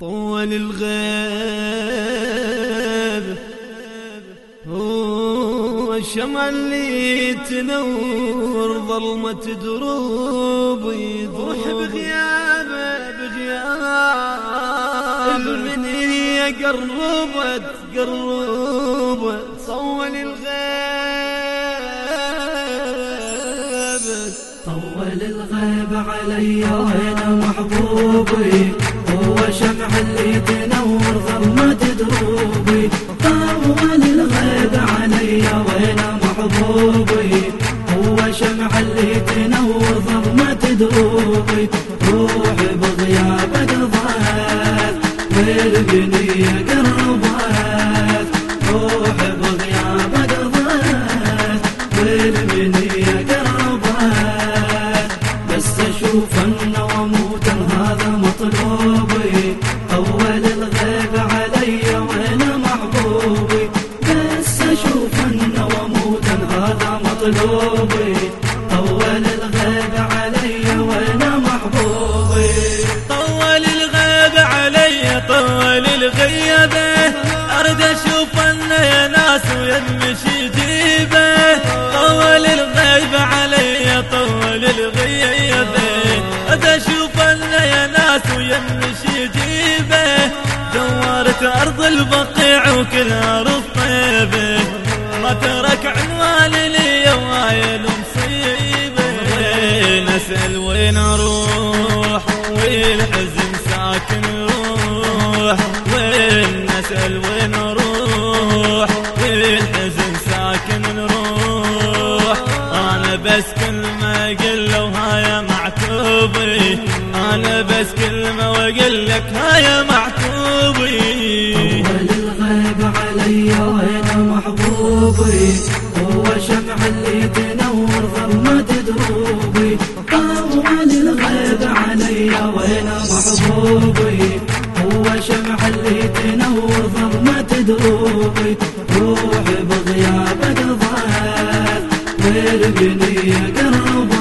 طول الغيب. هو الشمع اللي تنور ظلمة دروبي. روح بغيابه بغيابه. المنية قربت قربت. طول الغيب. طول الغيب علي وين محبوبي؟ هو شمع اللي تنور ظلمة دروبي. طول الغيب علي وين محبوبي؟ هو شمع اللي تنور ظلمة دروبي. روحي بغيابك ضاعت والبنية قربت يا ناس ويمشي جيبه. طول الغيب علي طول الغيبة أرد أشوف أنه يا ناس ويمشي جيبه. دورت أرض البقيع وكل أرض طيبة ما ترك عنوان لي وايل مصيبة نسأل وين أروح؟ والحزن ساكن روح؟ وين نسأل وين لك هاي معتوبي أول الغيب علي وين محبوبي. هو شمع اللي تنور ظلمة دروبي. أول الغيب علي وين محبوبي. هو شمع اللي تنور ظلمة دروبي. روحي بغيابك ضاعت والبنية قربت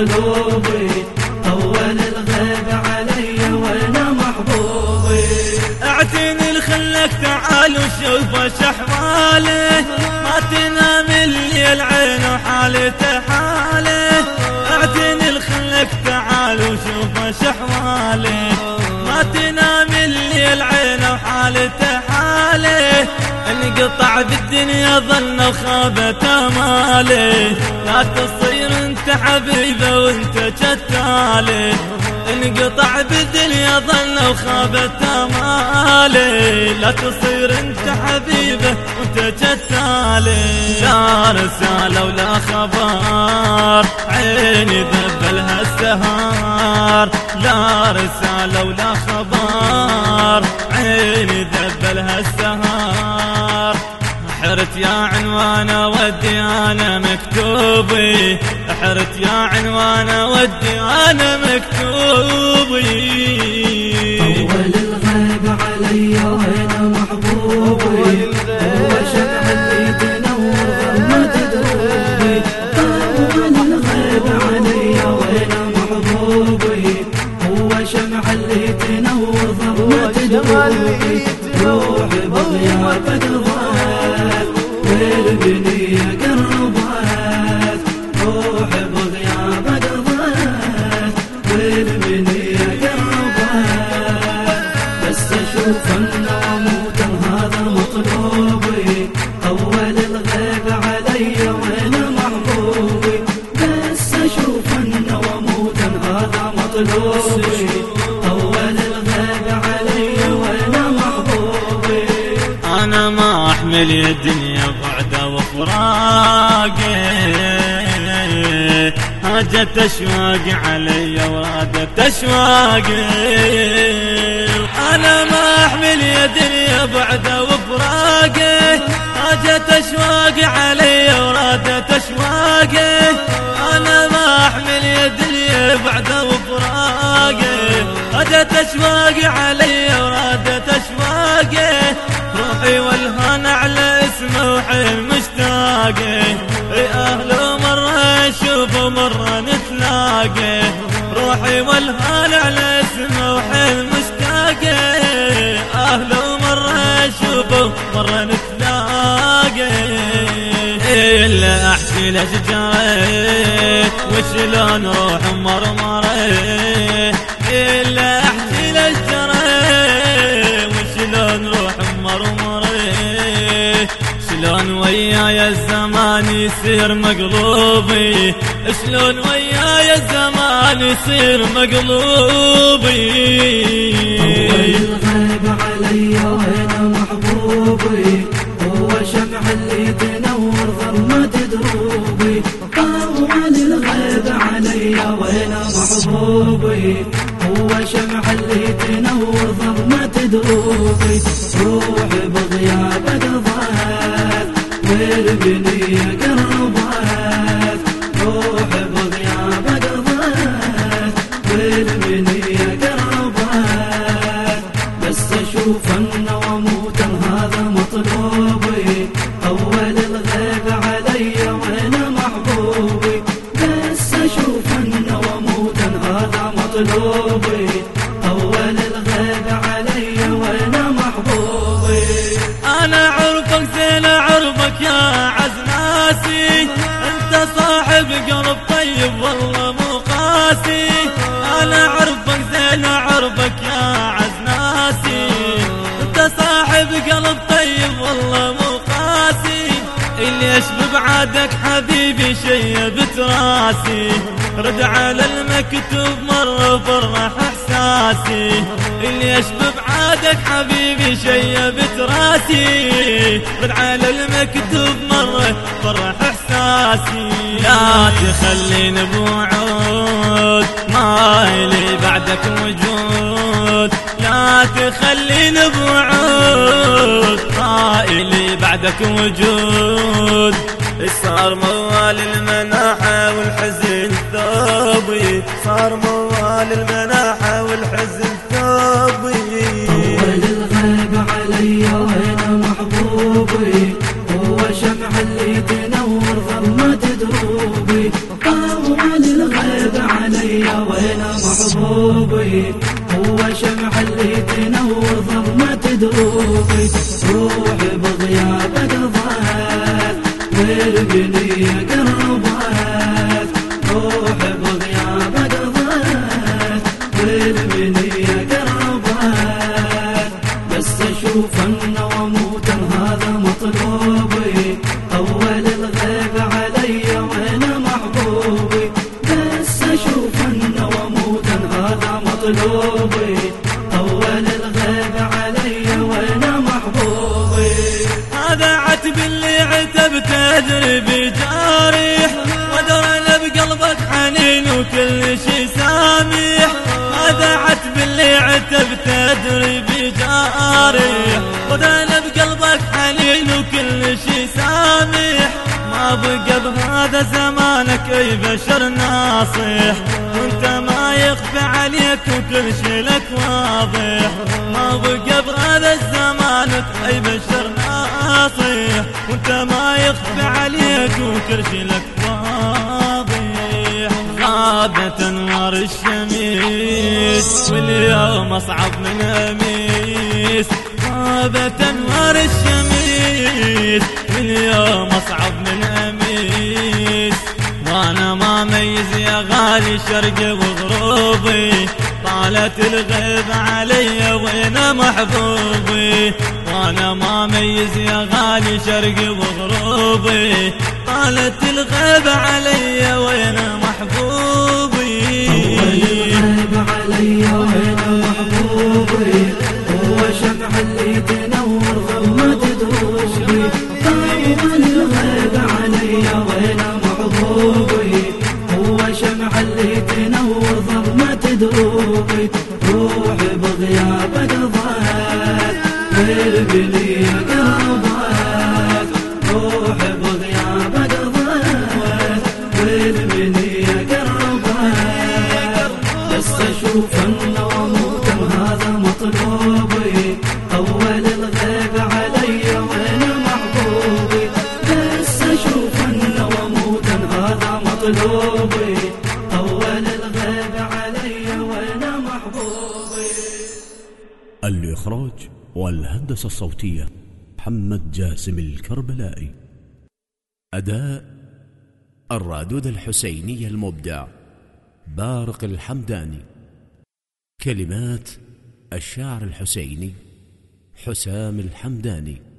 هذا مطلوبي اول الغيب علي وين محبوبي. اعتني لخلك تعال وشوف شحواله ما تنام الليل اعتني تعال وشوف انقطع بالدنيا ظن وخابت اماله لا تصير انت حبيبة وانت جتاله انقطع بالدنيا ظن وخابت امالي لا تصير انت حبيبة وانت جتالي لا رسالة ولا خبر عيني ذبلها السهار. لا رسالة ولا يا عنوان ودي أنا مكتوبي. حرت يا عنوان ودي أنا مكتوبي. أول الغيب علي وين محبوبي. هو شمع اللي تنور ظلمة دروبي أول الغيب علي محبوبي. هو شمع اللي تنور ظلمة دروبي روحي بغيابك ضاعت والبنية قربت روحي بغيابك ضاعت والبنية قربت بس أشوف انه بعده وفراقي هاجت اشواقي علي وادت اشواقي أنا ما أحمل يا دنيا بعده وفراقي هاجت اشواقي علي ورادت اشواقي أنا ما أحمل يا دنيا بعد وفراقه. ردت اشواقي علي الا احكي لك جريت وشلون روح مرمري إلا أحكي جريت وشلون روح مرمري شلون وياي الزمان يصير مقلوبي شلون وياي الزمان يصير مقلوبي. الغيب علي وين محبوبي هو شمع اللي تنور ظلمة دروبي. طول الغيب علي وين محبوبي. هو شمع اللي تنور ظلمة دروبي روحي بغيابك ضاعت. والبنية قربت. روحي بغيابك ضاعت. والبنية قربت. بس أشوف ناسي أنت صاحب قلب طيب والله مو قاسي. أنا عرفك زين عرفك يا عز ناسي. أنت صاحب قلب طيب والله مو قاسي. ليش ببعادك حبيبي شيبت راسي رد على المكتوب مرة فرح إحساسي. ليش ببعادك حبيبي شيبت راسي رد على المكتوب مرة فرح إحساسي. لا تخليني بوعود ما لي بعدك وجود. لا تخليني بوعود ما لي بعدك وجود. صار موال المناحة والحزن ثوبي. صار موال المناحة والحزن ثوبي. اول الغيب علي وين محبوبي. هو شمع اللي تنور ظلمة دروبي. اول الغيب علي وين محبوبي. هو شمع اللي تنور ظلمة دروبي. روحي بغيابك سامح. ما بقى بهذا زمانك اي بشر ناصح. وانت ما يخفى عليك وكل شي لك واضح. ما بقى بهذا الزمان اي بشر ناصح. وانت ما يخفى عليك وكل شي لك واضح. غابت انوار الشميس واليوم أصعب من اميس غابت انوار الشميس. واليوم أصعب من أميس. وأنا ما ميز يا غالي شرقي وغروبي. طالت الغيب علي وين محبوبي؟ وأنا ما ميز يا غالي شرقي وغروبي. طالت الغيب علي وين محبوبي؟ الغيب علي وين محبوبي؟ هو شمع اللي طيب الغيب علي وين محبوبي هو شمع اللي تنور ظلمة دروبي روحي بغيابك ضاعت والبنية قربت روحي بغيابك ضاعت والبنية قربت أشوف انه وموت الإخراج والهندسة الصوتية محمد جاسم الكربلائي. أداء الرادود الحسيني المبدع بارق الحمداني. كلمات الشاعر الحسيني حسام الحمداني.